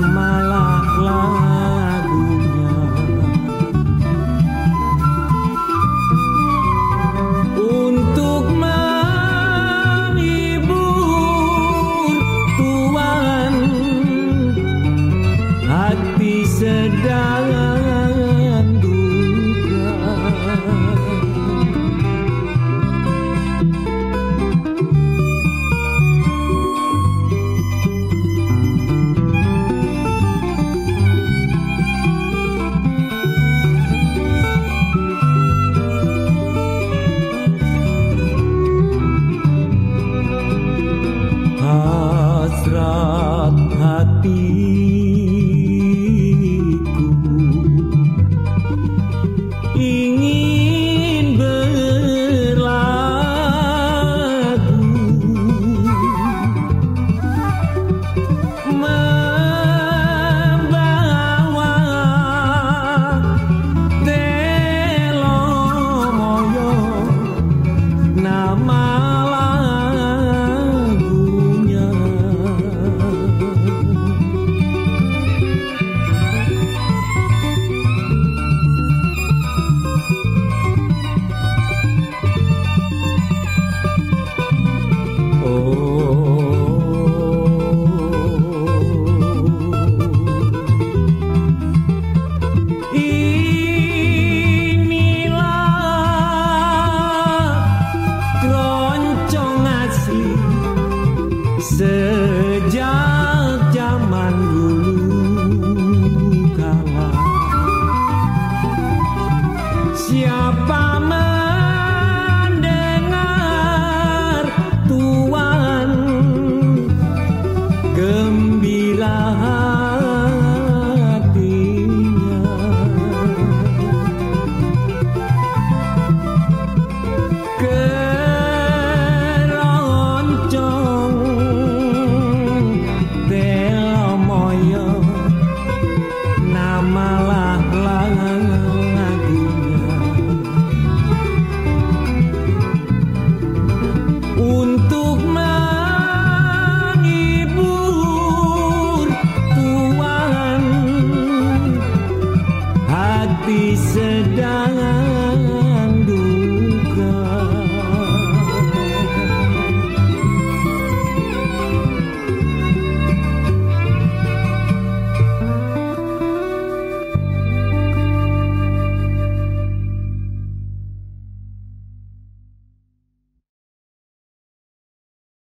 mama. sejak zaman dulu kawan siapa sedang